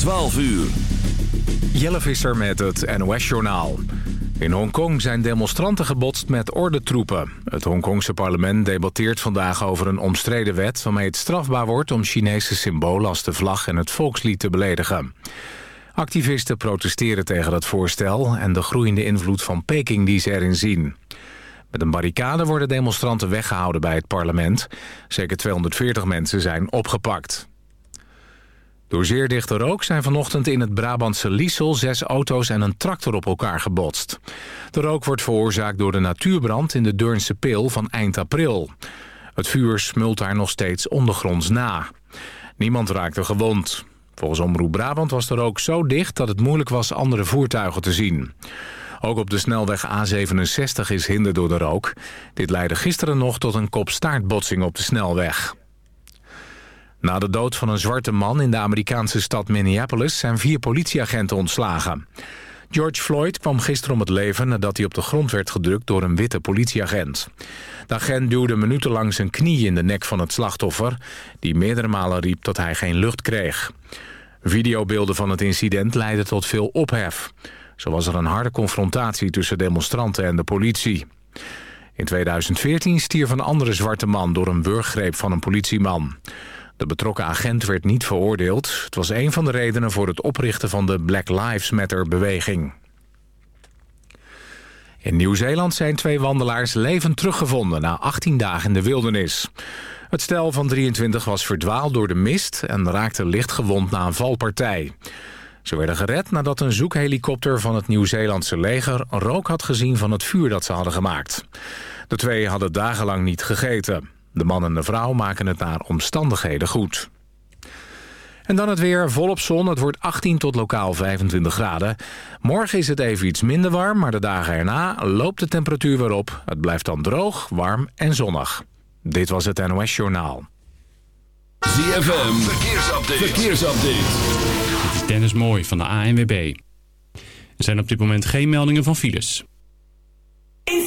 12 uur. Jelle Visser met het NOS-journaal. In Hongkong zijn demonstranten gebotst met ordentroepen. Het Hongkongse parlement debatteert vandaag over een omstreden wet... waarmee het strafbaar wordt om Chinese symbolen als de vlag en het volkslied te beledigen. Activisten protesteren tegen het voorstel... en de groeiende invloed van Peking die ze erin zien. Met een barricade worden demonstranten weggehouden bij het parlement. Zeker 240 mensen zijn opgepakt. Door zeer dichte rook zijn vanochtend in het Brabantse Liesel... zes auto's en een tractor op elkaar gebotst. De rook wordt veroorzaakt door de natuurbrand in de Deurnse Pil van eind april. Het vuur smult daar nog steeds ondergronds na. Niemand raakte gewond. Volgens Omroep Brabant was de rook zo dicht dat het moeilijk was andere voertuigen te zien. Ook op de snelweg A67 is hinder door de rook. Dit leidde gisteren nog tot een kopstaartbotsing op de snelweg. Na de dood van een zwarte man in de Amerikaanse stad Minneapolis... zijn vier politieagenten ontslagen. George Floyd kwam gisteren om het leven nadat hij op de grond werd gedrukt door een witte politieagent. De agent duwde minutenlang zijn knie in de nek van het slachtoffer... die meerdere malen riep dat hij geen lucht kreeg. Videobeelden van het incident leidden tot veel ophef. Zo was er een harde confrontatie tussen demonstranten en de politie. In 2014 stierf een andere zwarte man door een wurggreep van een politieman. De betrokken agent werd niet veroordeeld. Het was een van de redenen voor het oprichten van de Black Lives Matter-beweging. In Nieuw-Zeeland zijn twee wandelaars levend teruggevonden na 18 dagen in de wildernis. Het stel van 23 was verdwaald door de mist en raakte licht gewond na een valpartij. Ze werden gered nadat een zoekhelikopter van het Nieuw-Zeelandse leger rook had gezien van het vuur dat ze hadden gemaakt. De twee hadden dagenlang niet gegeten. De man en de vrouw maken het naar omstandigheden goed. En dan het weer, volop zon. Het wordt 18 tot lokaal 25 graden. Morgen is het even iets minder warm, maar de dagen erna loopt de temperatuur weer op. Het blijft dan droog, warm en zonnig. Dit was het NOS Journaal. ZFM, verkeersupdate. verkeersupdate. Dit is Dennis Mooi van de ANWB. Er zijn op dit moment geen meldingen van files. In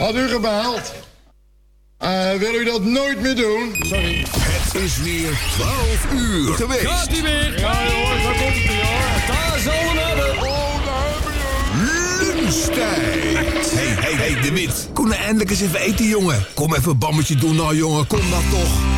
Had u gebeld? Eh, wil u dat nooit meer doen? Sorry. Het is weer 12 uur geweest. Gaat ie weer? Ja, jongens, daar komt hij hoor. Daar zullen we hebben. Oh, daar hebben we Lunchtijd. Hey, hey, hey, de Wit. Kom nou eindelijk eens even eten, jongen. Kom even een bammetje doen nou, jongen. Kom nou toch.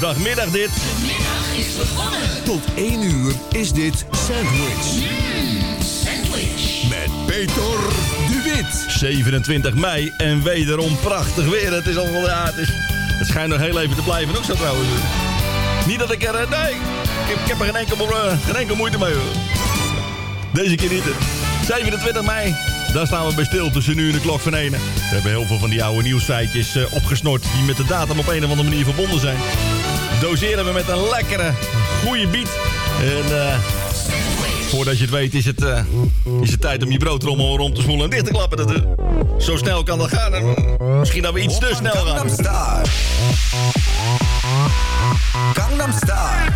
Woensdagmiddag dit. middag is begonnen. Tot 1 uur is dit Sandwich. Sandwich. Met Peter de Wit. 27 mei en wederom prachtig weer. Het is al ja, het, is, het schijnt nog heel even te blijven ook zo trouwens. Niet dat ik er, eh, nee, ik heb, ik heb er geen enkel, eh, geen moeite mee hoor. Deze keer niet. 27 mei, daar staan we bij stil tussen nu en de klok van 1. We hebben heel veel van die oude nieuwsfeitjes eh, opgesnort die met de datum op een of andere manier verbonden zijn doseren we met een lekkere, goede biet En eh, voordat je het weet is het, eh, is het tijd om je broodrommel rond te smoelen en dicht te klappen. Dat, uh, zo snel kan dat gaan. misschien dat we iets te snel gaan. Gangnam Star. Gangnam Star.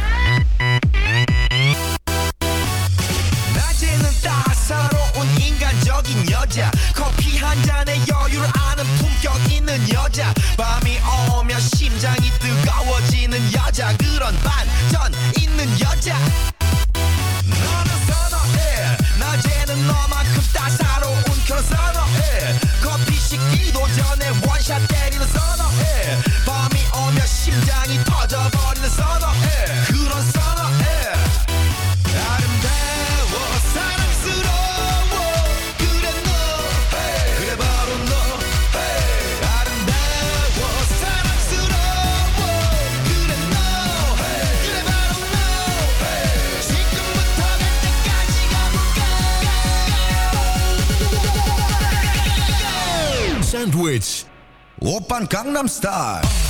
여자 ja. language. Open Gangnam Style.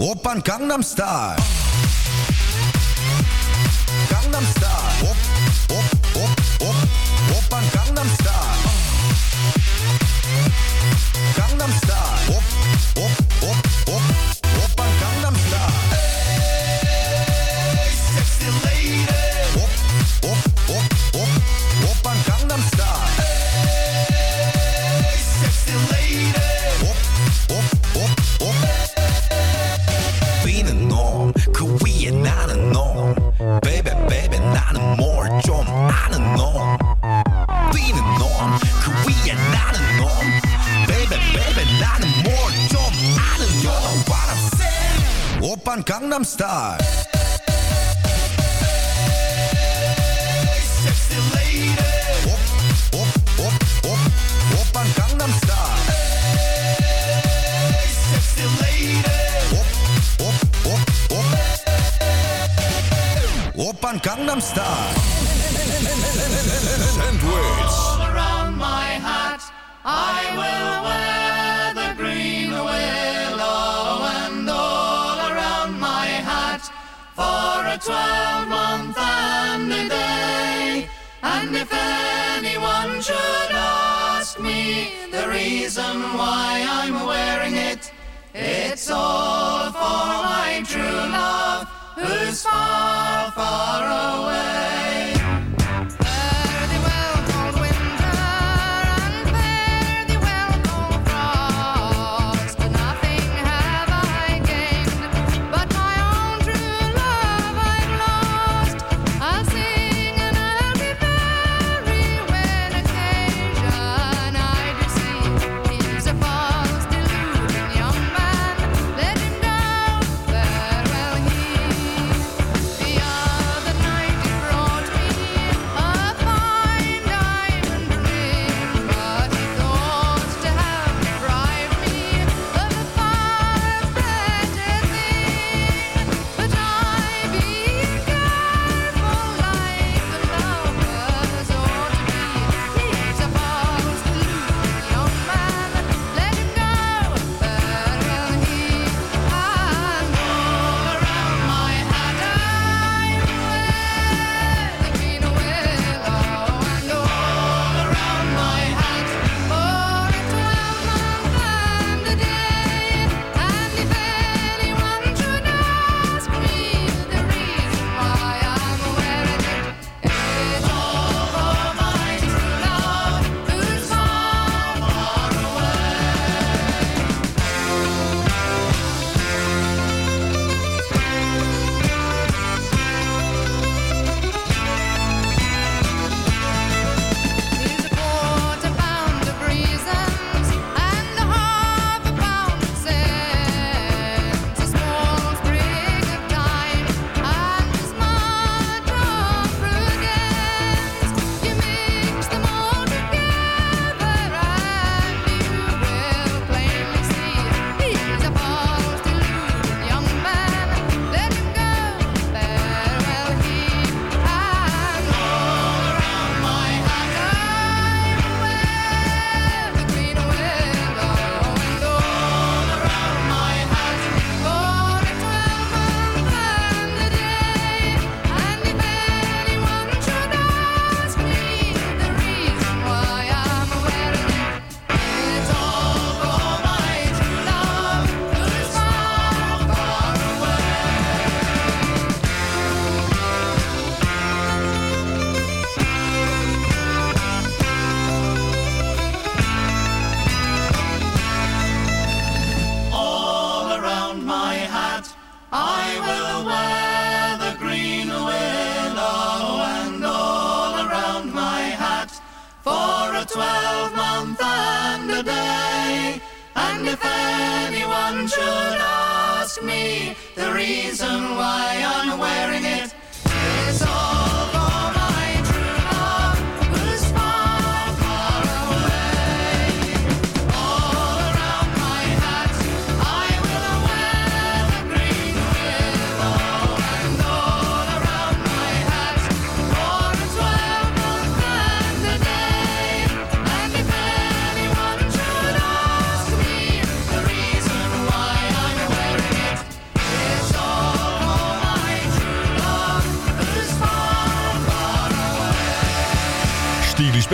Open Gangnam Style. Gangnam Style. Oppan Gangnam Style. Sandwich. All around my hat, I will wear. Twelve-month and a day. And if anyone should ask me the reason why I'm wearing it, it's all for my true love, who's far, far away.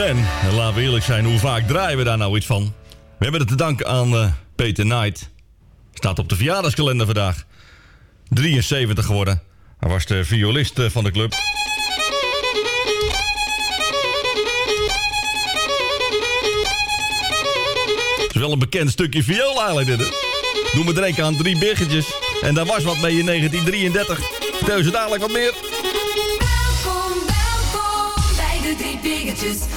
En laten we eerlijk zijn, hoe vaak draaien we daar nou iets van? We hebben het te danken aan eh, Peter Knight. Staat op de verjaardagskalender vandaag. 73 geworden. Hij was de violist eh, van de club. Het is wel een bekend stukje viool eigenlijk dit. Doe me denken aan drie biggetjes. En daar was wat mee in 1933. Vertel ze dadelijk wat meer. Welkom, welkom bij de drie biggetjes.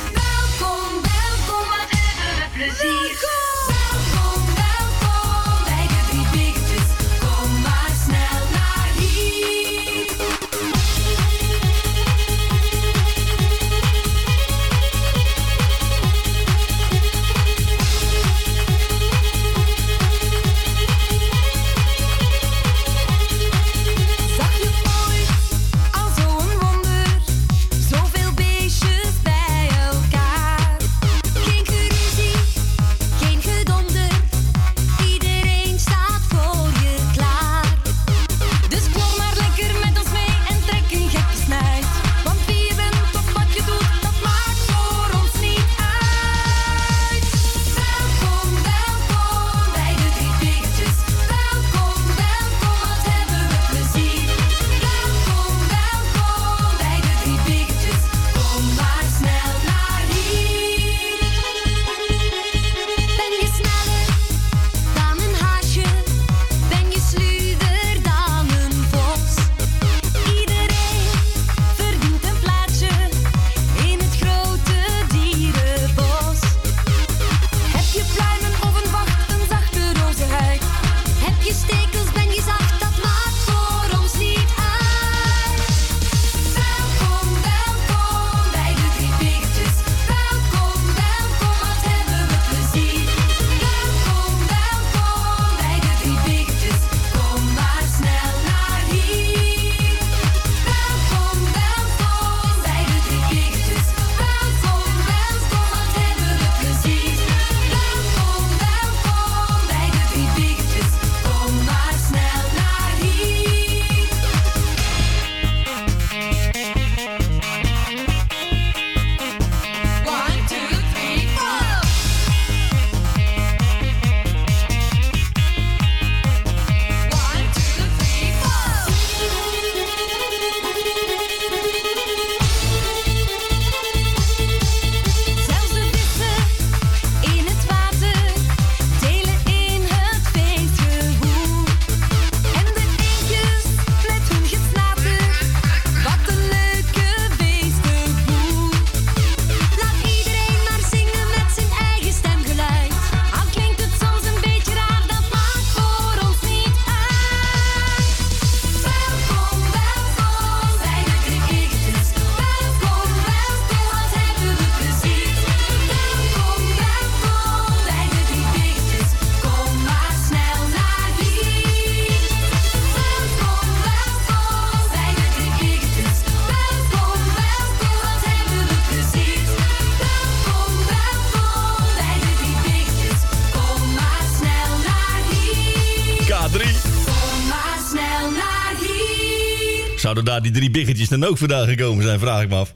Zouden daar die drie biggetjes dan ook vandaan gekomen zijn, vraag ik me af.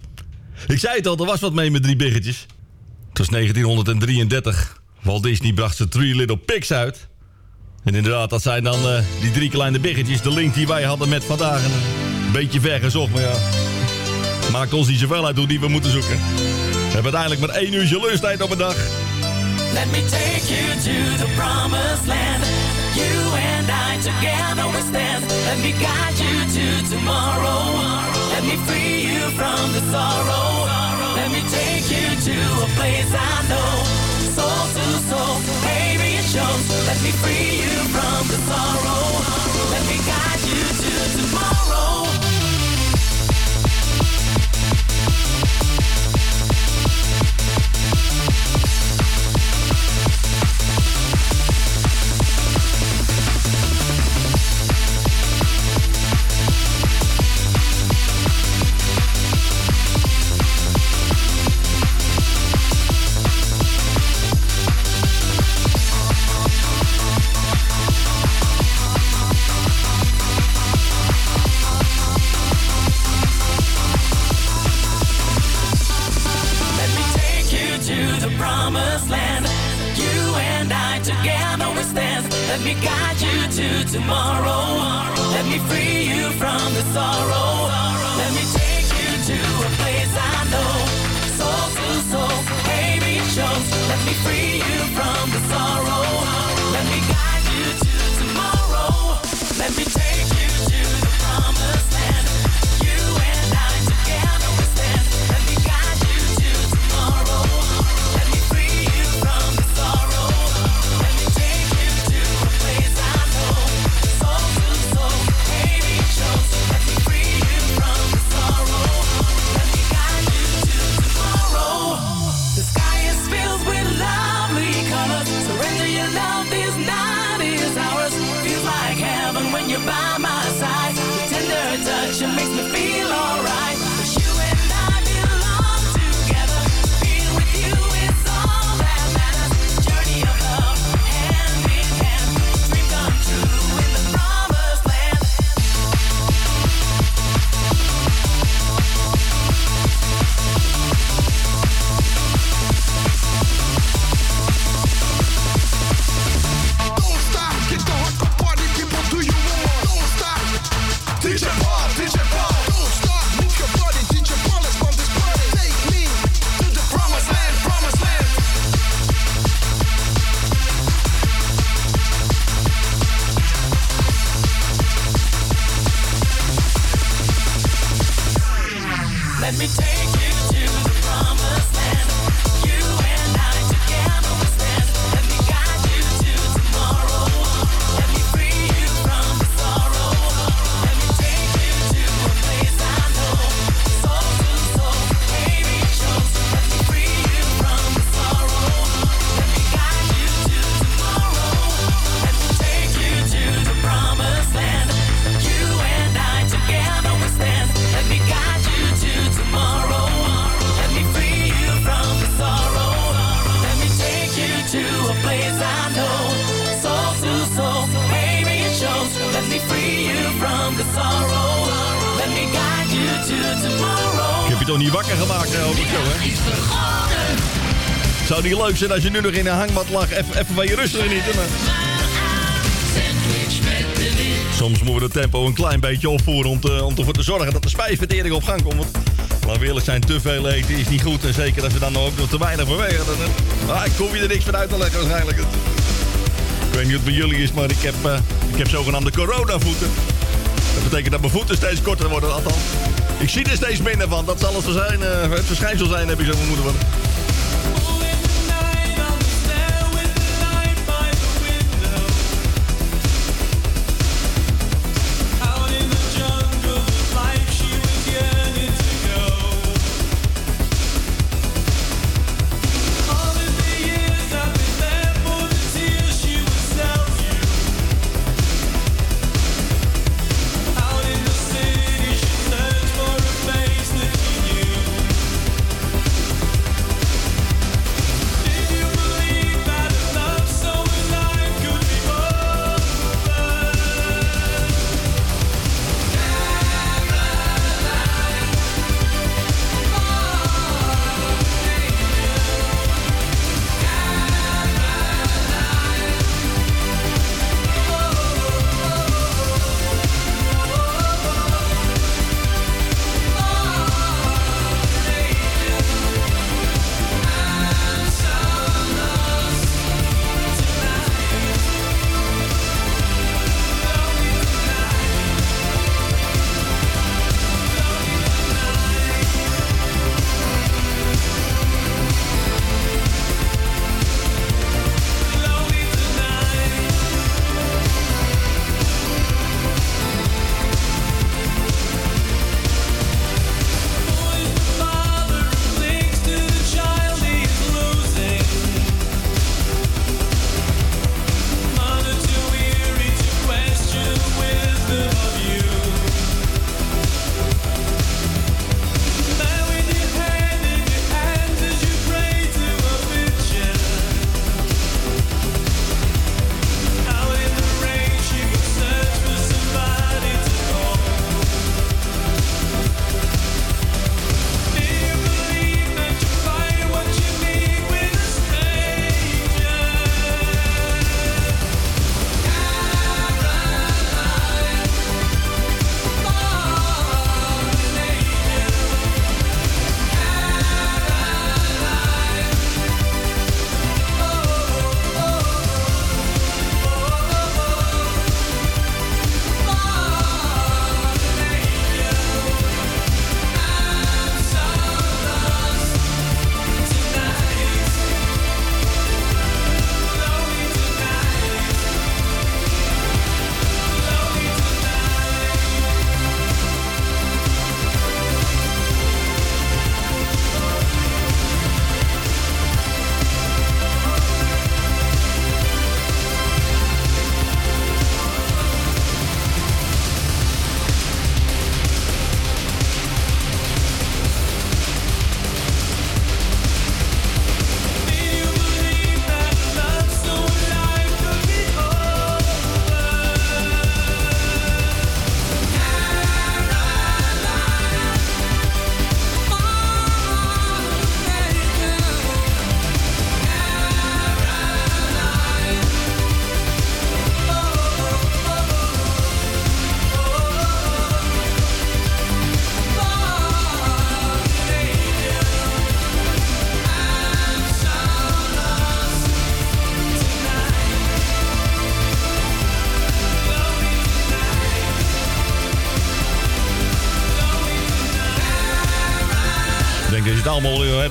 Ik zei het al, er was wat mee met drie biggetjes. Het was 1933. Walt Disney bracht zijn Three Little Pigs uit. En inderdaad, dat zijn dan eh, die drie kleine biggetjes. De link die wij hadden met vandaag. Een beetje ver gezocht, maar ja. Maakt ons niet zoveel uit hoe die we moeten zoeken. We hebben uiteindelijk maar één uurtje lustijd op een dag. Let me take you to the promised land. You and I together we stand. Let me guide you to tomorrow. Let me free you from the sorrow. Let me take you to a place I know. Soul to soul, baby it shows. Let me free you from the sorrow. Let me guide you to tomorrow. Tomorrow. Let me free you from the sorrow. Niet wakker gemaakt, hè, hoop? Zou niet leuk zijn als je nu nog in een hangmat lag, even, van je rust genieten. Soms moeten we de tempo een klein beetje opvoeren om, om ervoor te zorgen dat de spijsvertering op gang komt. Want we eerlijk zijn, te veel eten is niet goed. En zeker als we dan ook nog te weinig bewegen. Dan ah, ik kom je er niks van uit te leggen waarschijnlijk. Ik weet niet het bij jullie is, maar ik heb, eh, ik heb zogenaamde coronavoeten. Dat betekent dat mijn voeten steeds korter worden, althans. Ik zie er steeds minder van. Dat zal het, zijn, eh, het verschijnsel zijn, heb je zo moeten worden.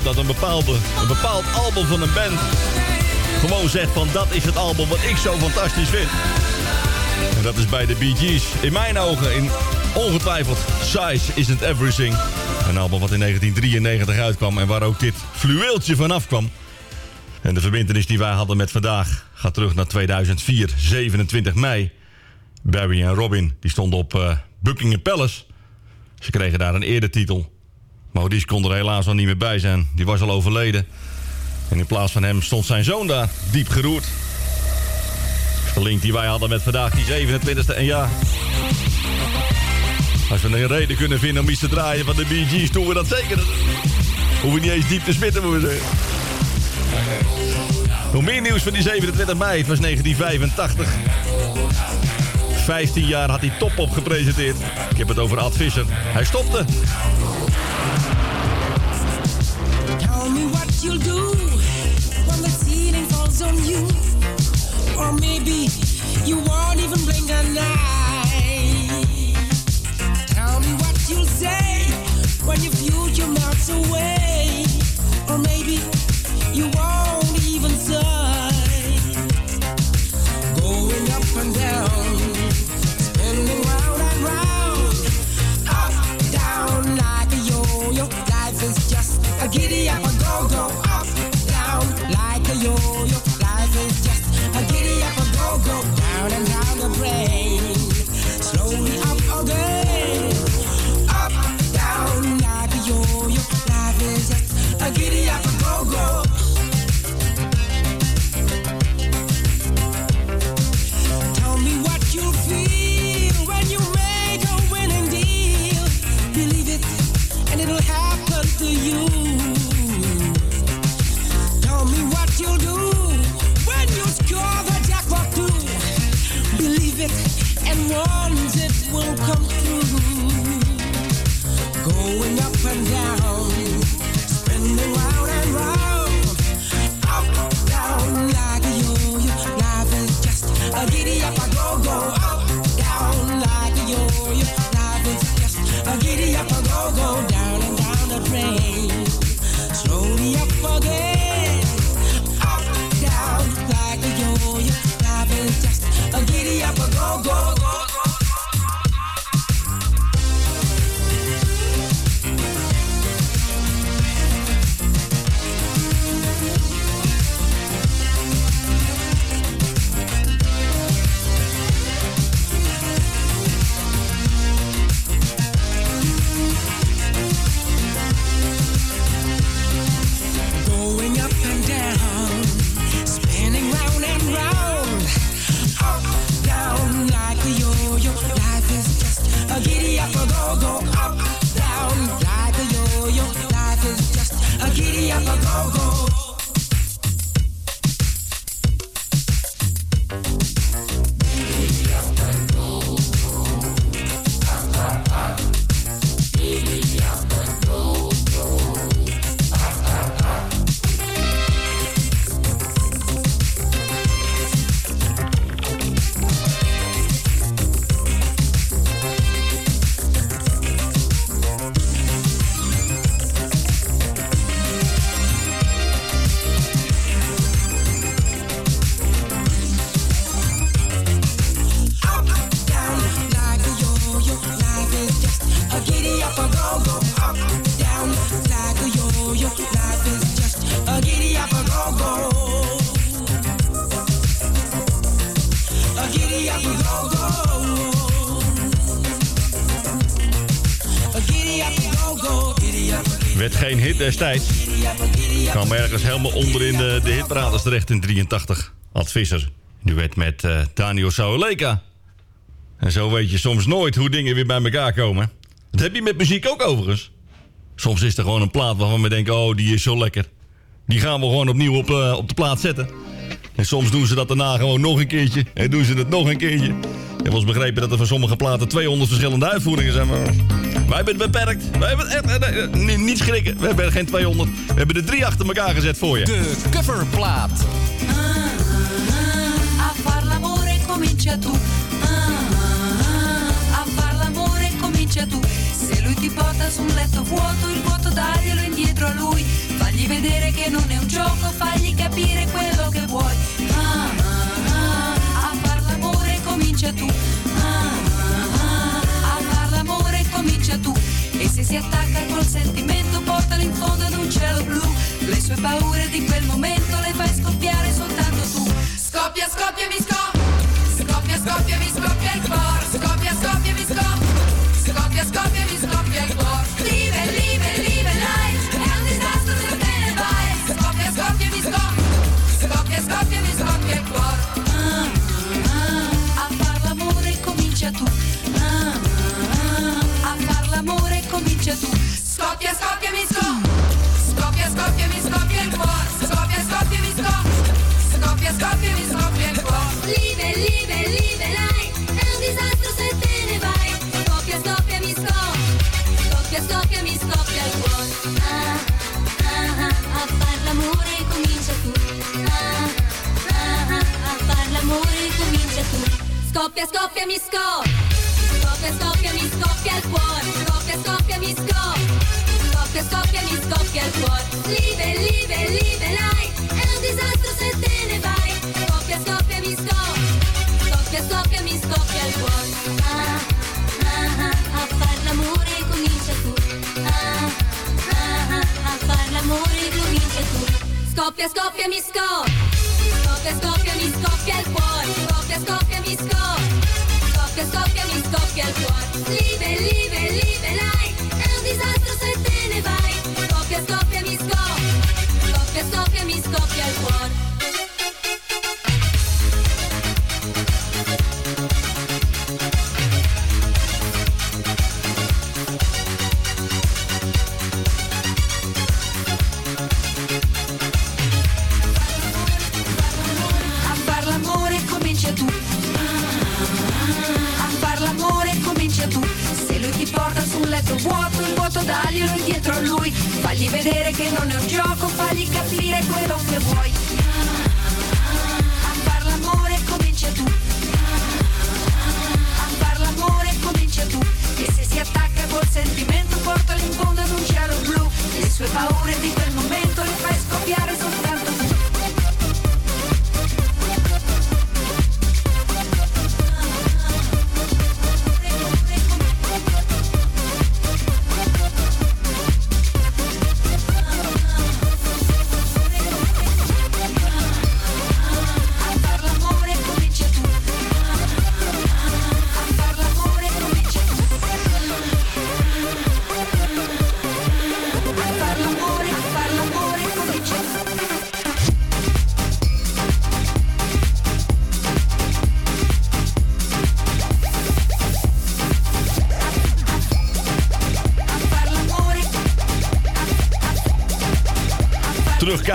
Dat een, een bepaald album van een band gewoon zegt van dat is het album wat ik zo fantastisch vind. En dat is bij de Bee Gees. In mijn ogen, in ongetwijfeld, Size Isn't Everything. Een album wat in 1993 uitkwam en waar ook dit fluweeltje vanaf kwam. En de verbindenis die wij hadden met vandaag gaat terug naar 2004, 27 mei. Barry en Robin die stonden op eh, Buckingham Palace. Ze kregen daar een eretitel. Maurice kon er helaas al niet meer bij zijn. Die was al overleden. En in plaats van hem stond zijn zoon daar, diep geroerd. De link die wij hadden met vandaag, die 27e. En ja, als we een reden kunnen vinden om iets te draaien van de Gees, doen we dat zeker. Hoeven we niet eens diep te spitten, moeten we zeggen. Nog meer nieuws van die 27 mei. Het was 1985. 15 jaar had hij top op gepresenteerd. Ik heb het over Ad Visser. Hij stopte. Tell me what you'll do when the ceiling falls on you. Destijds. Kwam ergens helemaal onder in de, de hitparades terecht in 83. Ad Visser. Nu werd met eh, Daniel Sauleka. En zo weet je soms nooit hoe dingen weer bij elkaar komen. Dat heb je met muziek ook overigens. Soms is er gewoon een plaat waarvan we denken, oh die is zo lekker. Die gaan we gewoon opnieuw op, eh, op de plaat zetten. En soms doen ze dat daarna gewoon nog een keertje. En doen ze het nog een keertje. Je hebt ons begrepen dat er van sommige platen 200 verschillende uitvoeringen zijn. Maar wij hebben het beperkt. Wij hebben het echt, eh, eh, niet, niet schrikken. We hebben er geen 200. We hebben er drie achter elkaar gezet voor je. De coverplaat. A far l'amore comincia tu. Ah, ah, ah. A far l'amore comincia tu. Se lui ti porta su un letto vuoto, il vuoto daglielo indietro che non è un gioco, fagli capire quello che vuoi. Ah, ah, ah, a far l'amore comincia tu. Se si attacca col sentimento, portalo in fondo ad un cielo blu. Le sue paure di quel momento le fai scoppiare soltanto tu. Scoppia, scoppia, mi scoppia. Scoppia, scoppia, mi scoppia il cuore. Scoppia, scoppia, mi scoppia. Scoppia, scoppia, mi scoppia il cuore. Scoppia, scoppia, mi scoppia. Scoppia, scoppia, mi scoppia il cuore. Scoppia, scoppia, mi scoppia. Scoppia, scoppia, mi scoppia il cuore. Live, live, live life. È un disastro se te ne vai. Scoppia, scoppia, mi scoppia. Scoppia, scoppia, mi scoppia il cuore. Ah, ah, ah, a far l'amore comincia tu. Ah, ah, ah, a far l'amore comincia tu. Scoppia, scoppia, mi scoppia. Scoppia, scoppia, mi scoppia il cuore. Scoppia, scoppia, mi scoppia. Scoppia, scoppia, mi scoppia il cuore. Live, live, live life.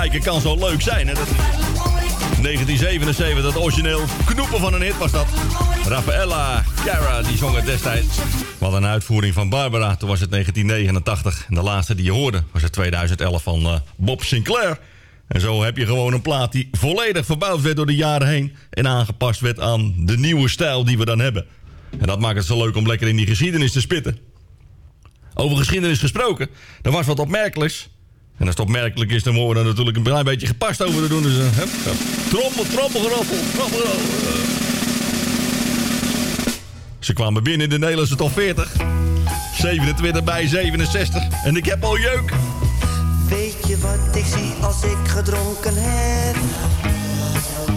Terugkijken kan zo leuk zijn. Hè? Dat... 1977, dat origineel knoepen van een hit was dat. Raffaella Cara, die zong het destijds. Wat een uitvoering van Barbara, toen was het 1989. En de laatste die je hoorde was het 2011 van eh, Bob Sinclair. En zo heb je gewoon een plaat die volledig verbouwd werd door de jaren heen... en aangepast werd aan de nieuwe stijl die we dan hebben. En dat maakt het zo leuk om lekker in die geschiedenis te spitten. Over geschiedenis gesproken, er was wat opmerkelijks. En als het opmerkelijk is, dan moeten we natuurlijk een klein beetje gepast over te doen. Dus uh, hup, hup. trommel, trommelgeroffel, trommelgeroffel. eh. Ze kwamen binnen in de Nederlandse top 40. 27 bij 67. En ik heb al jeuk. Weet je wat ik zie als ik gedronken heb?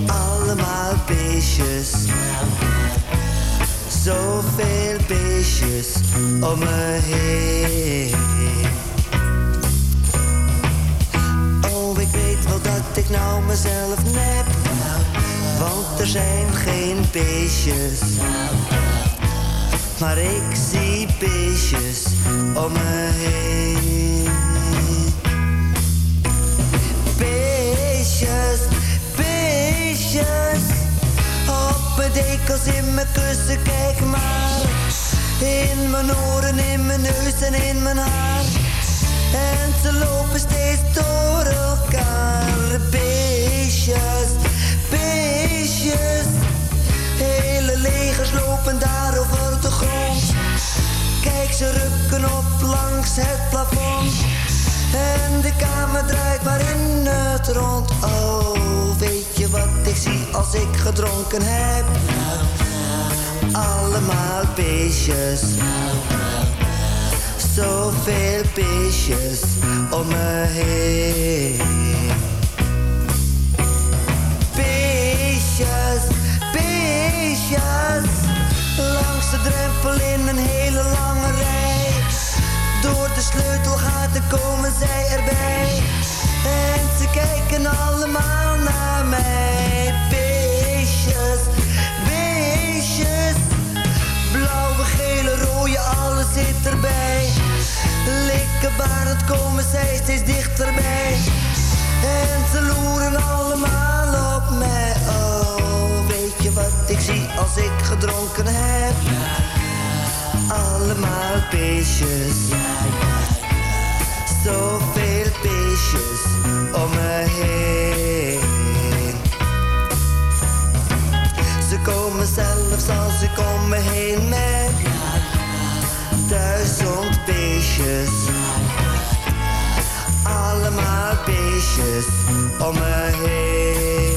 Allemaal beestjes. Zoveel beestjes om me heen. Nou mezelf nep. Want er zijn geen beestjes. Maar ik zie beestjes om me heen. Beestjes, beestjes. Op mijn dekels, in mijn kussen, kijk maar. In mijn oren, in mijn neus en in mijn haar. En ze lopen steeds door elkaar. Beestjes, beestjes. Hele legers lopen daar over de grond. Kijk, ze rukken op langs het plafond. En de kamer draait waarin het rond. Oh, weet je wat ik zie als ik gedronken heb? Allemaal beestjes zoveel beestjes om me heen. Beestjes, beestjes, langs de drempel in een hele lange rij. Door de sleutelgaten komen zij erbij. En ze kijken allemaal naar mij. Likkenbarend komen zij steeds dichterbij. En ze loeren allemaal op mij. Oh, weet je wat ik zie als ik gedronken heb? Allemaal beestjes. Zoveel beestjes om me heen. Ze komen zelfs als ik om me heen. meisjes om me heen.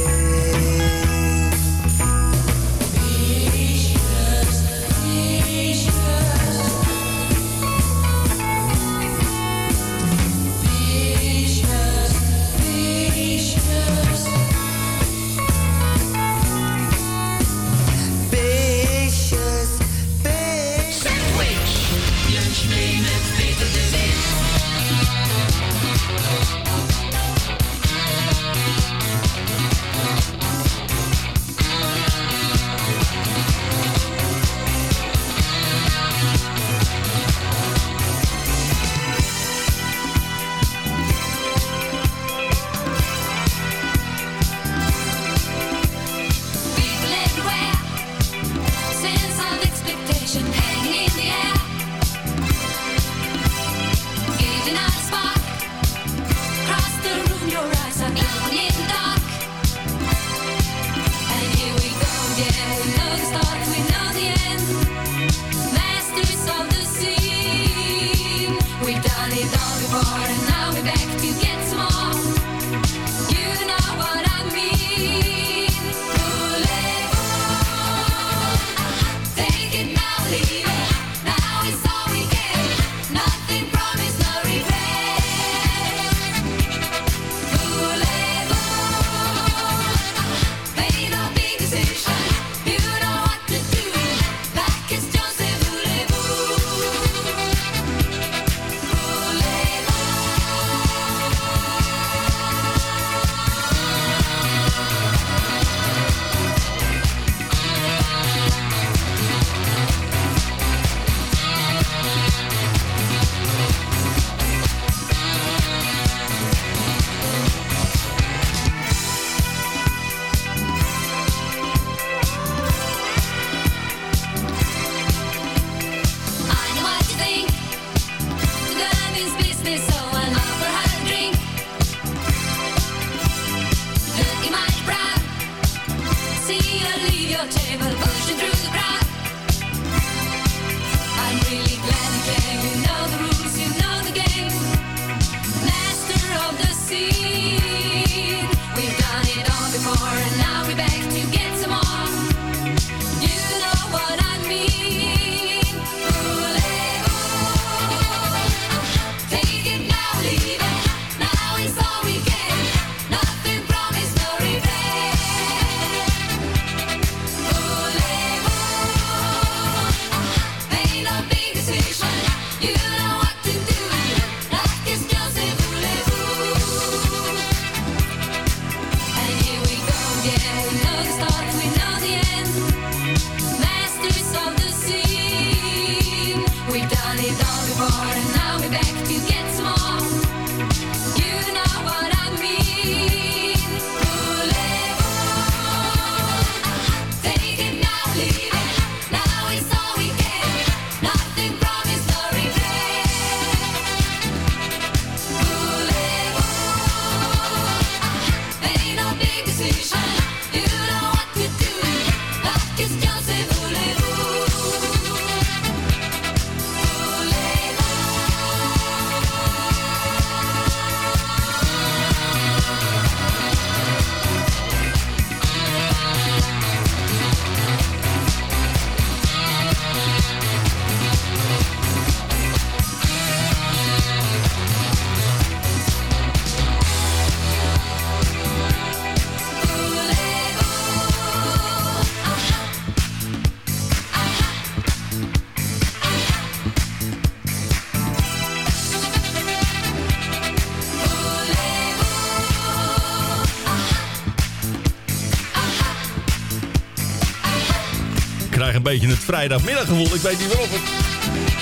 Een beetje het vrijdagmiddaggevoel. Ik weet niet waarom.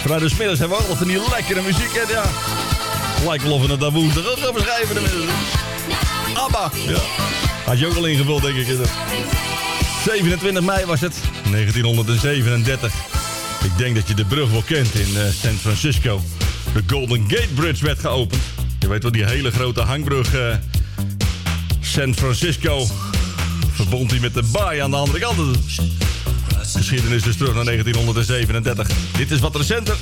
Vrijdagmiddags hebben we allemaal van die lekkere muziek. En ja, lijkt wel of we het daar woensdag ook gaan beschrijven. ABBA. Ja. Had je ook al ingevuld, denk ik. is het. 27 mei was het, 1937. Ik denk dat je de brug wel kent in eh, San Francisco. De Golden Gate Bridge werd geopend. Je weet wel, die hele grote hangbrug eh, San Francisco verbond die met de baai aan de andere kant. Geschiedenis dus terug naar 1937. Dit is wat recenter.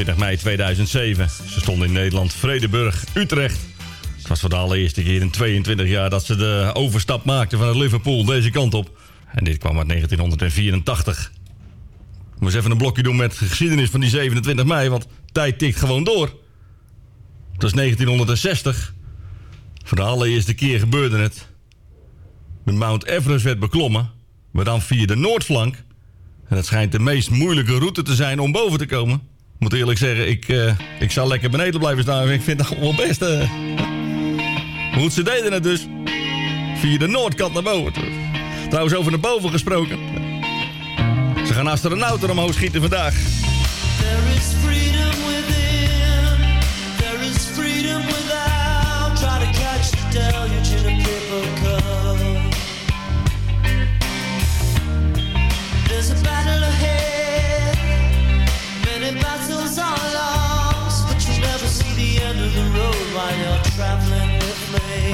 27 mei 2007. Ze stonden in Nederland, Vredeburg, Utrecht. Het was voor de allereerste keer in 22 jaar dat ze de overstap maakten van Liverpool deze kant op. En dit kwam uit 1984. Ik moest even een blokje doen met de geschiedenis van die 27 mei, want tijd tikt gewoon door. Het was 1960. Voor de allereerste keer gebeurde het. De Mount Everest werd beklommen, maar dan via de noordflank. En het schijnt de meest moeilijke route te zijn om boven te komen. Moet eerlijk zeggen, ik, eh, ik zou lekker beneden blijven staan. Ik vind dat wel best. eh. Maar goed, ze deden het dus. Via de noordkant naar boven. Trouwens, over naar boven gesproken. Ze gaan astronauten omhoog schieten vandaag. There is freedom within. There is freedom without. Try to catch made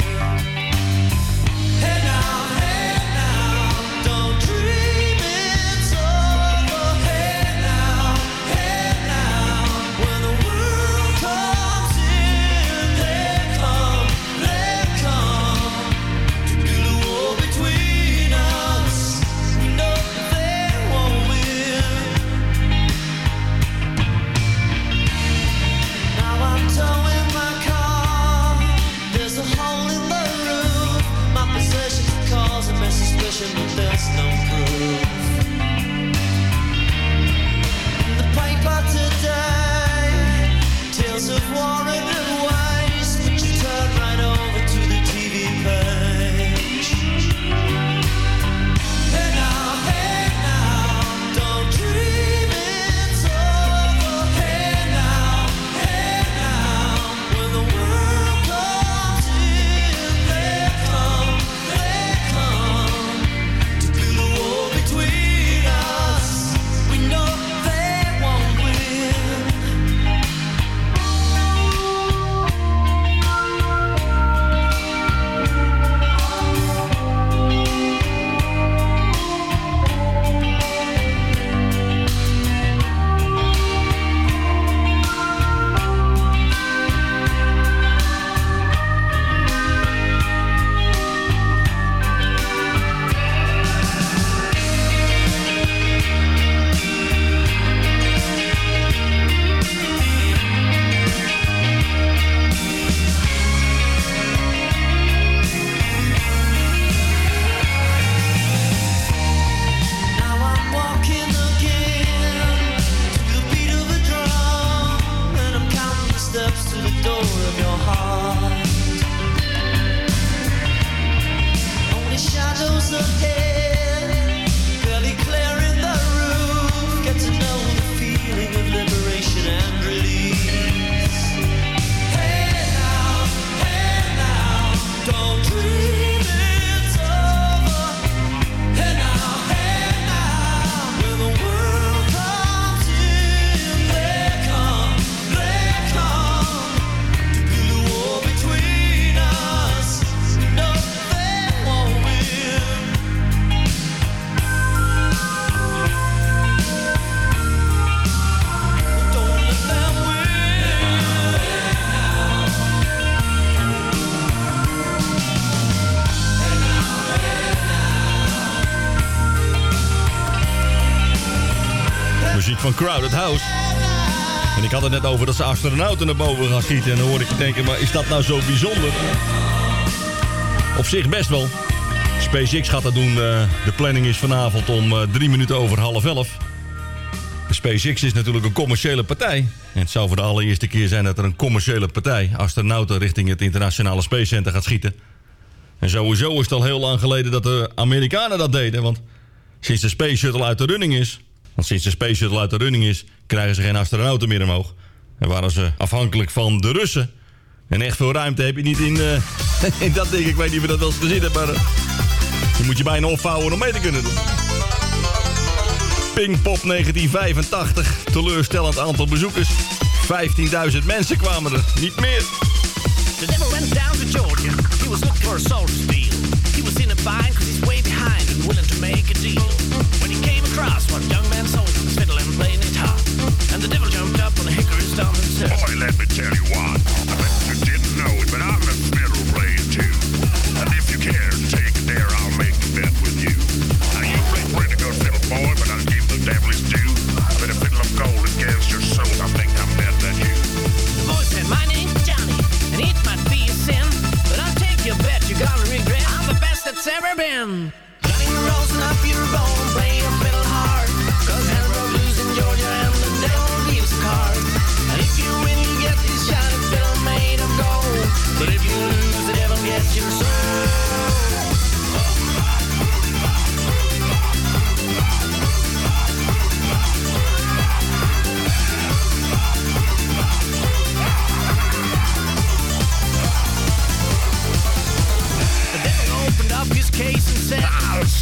Crowded House. En ik had het net over dat ze astronauten naar boven gaan schieten. En dan hoor ik je denken, maar is dat nou zo bijzonder? Op zich best wel. SpaceX gaat dat doen. eh, de planning is vanavond om eh, drie minuten over half elf. SpaceX is natuurlijk een commerciële partij. En het zou voor de allereerste keer zijn dat er een commerciële partij... astronauten richting het internationale Space Center gaat schieten. En sowieso is het al heel lang geleden dat de Amerikanen dat deden. Want sinds de Space Shuttle uit de running is... want sinds de Space Shuttle uit de running is... krijgen ze geen astronauten meer omhoog. En waren ze afhankelijk van de Russen. En echt veel ruimte heb je niet in, eh, dat ding. Ik weet niet of dat wel eens gezien hebt, maar... eh, je moet je bijna opvouwen om mee te kunnen doen. Pinkpop 1985. Teleurstellend aantal bezoekers. 15.000 mensen kwamen er. Niet meer. The devil went down to Georgia. He was looking for a soul to. He was in a he's way behind and willing to make a deal. When he came across one young man sold fiddle and. And the devil jumped up on and said, Boy, let me tell you what. I bet you didn't know it, but I'm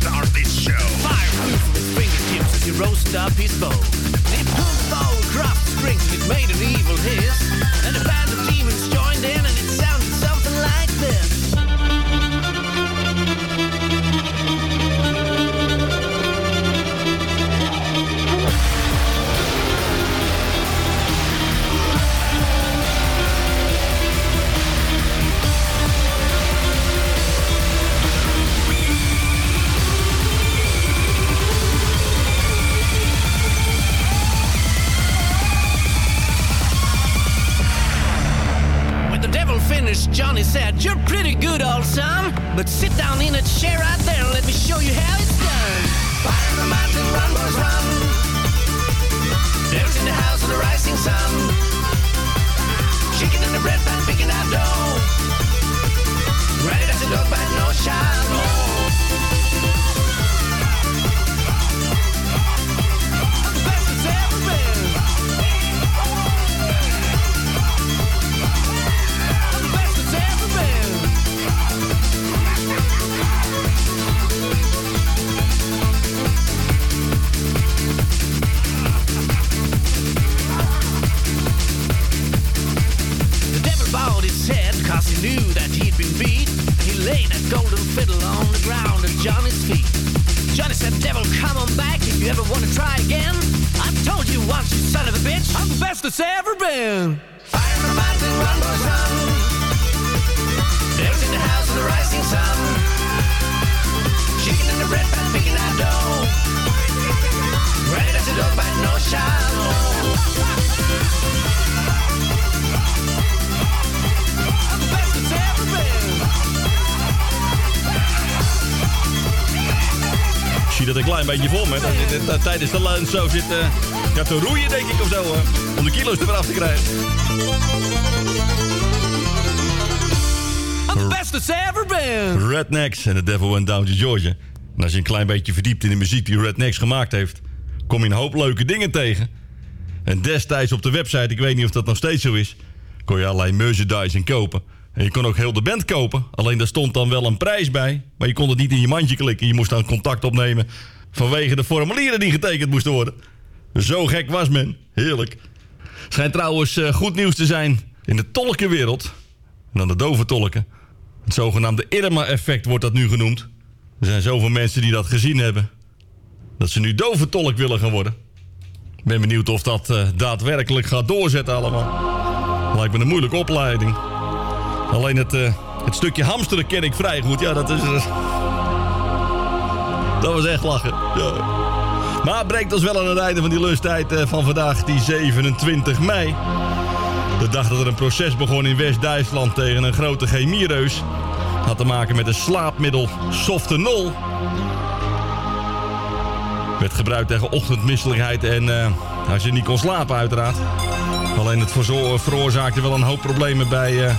start this show. Fire flew from his fingertips as he roasted up his bow. Zie dat een klein beetje vol met. Dat eh, tijdens de lunch zo zit eh, ja, te roeien, denk ik, of zo. om de kilo's er weer af te krijgen. I'm the best that's ever been. Rednecks en The Devil Went Down to Georgia. En als je een klein beetje verdiept in de muziek die Rednecks gemaakt heeft... kom je een hoop leuke dingen tegen. En destijds op de website, ik weet niet of dat nog steeds zo is... kon je allerlei merchandising kopen. Je kon ook heel de band kopen. Alleen daar stond dan wel een prijs bij. Maar je kon het niet in je mandje klikken. Je moest dan contact opnemen vanwege de formulieren die getekend moesten worden. Zo gek was men. Heerlijk. Schijnt trouwens eh, goed nieuws te zijn in de tolkenwereld. En dan de dove tolken. Het zogenaamde Irma-effect wordt dat nu genoemd. Er zijn zoveel mensen die dat gezien hebben. Dat ze nu dove tolk willen gaan worden. Ik ben benieuwd of dat eh, daadwerkelijk gaat doorzetten allemaal. Lijkt me een moeilijke opleiding. Alleen het, eh, het stukje hamsteren ken ik vrij goed. Ja, dat is... eh, dat was echt lachen. Ja. Maar brengt ons wel aan het einde van die lusttijd eh, van vandaag, die 27 mei. De dag dat er een proces begon in West-Duitsland tegen een grote chemiereus. Had te maken met een slaapmiddel Softenol. Werd gebruikt tegen ochtendmisselijkheid en als je niet kon slapen uiteraard. Alleen het veroorzaakte wel een hoop problemen bij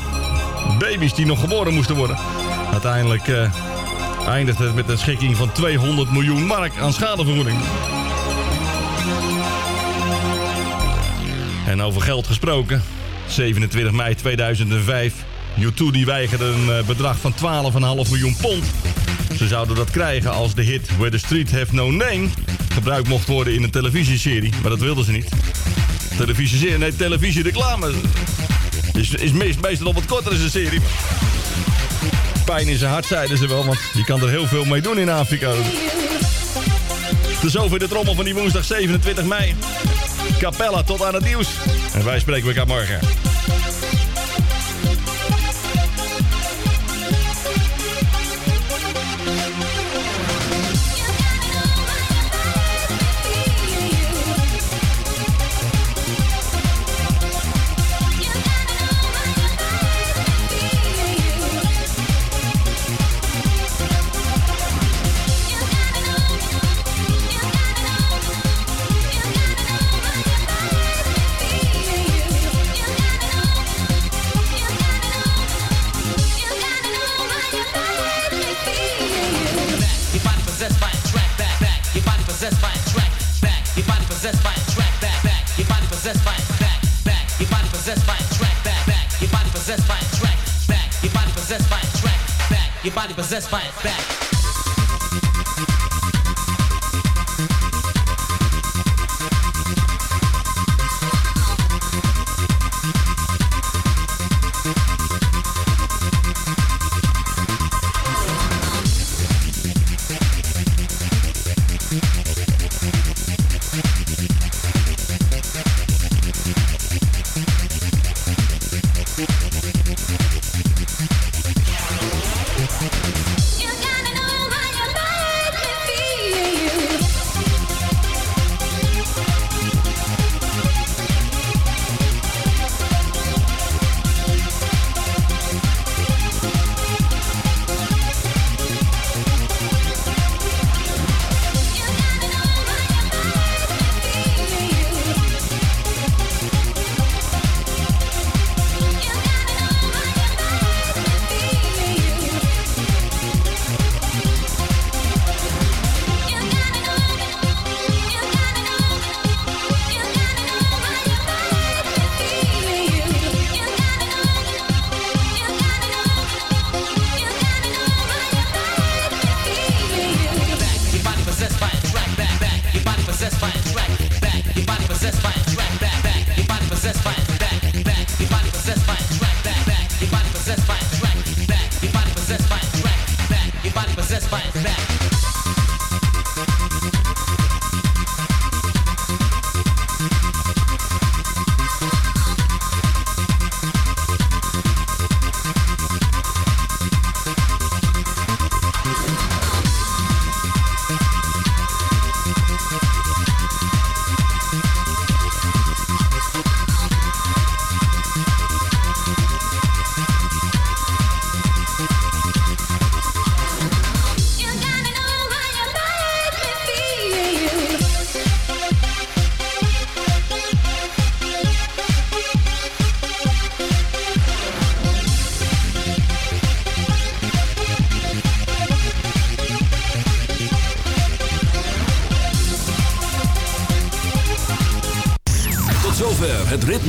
baby's die nog geboren moesten worden. Uiteindelijk eh, eindigde het met een schikking van 200 miljoen mark aan schadevergoeding. En over geld gesproken. 27 mei 2005. U2 die weigerde een eh, bedrag van 12,5 miljoen pond. Ze zouden dat krijgen als de hit Where the Street Have No Name gebruikt mocht worden in een televisieserie. Maar dat wilden ze niet. Televisieserie, nee, televisiereclame. Is, is meest, meestal op wat korter is een serie. Pijn in zijn hart, zeiden ze wel, want je kan er heel veel mee doen in Afrika. Tot zover de trommel van die woensdag 27 mei. Capella tot aan het nieuws. En wij spreken elkaar morgen. Possessed by a back.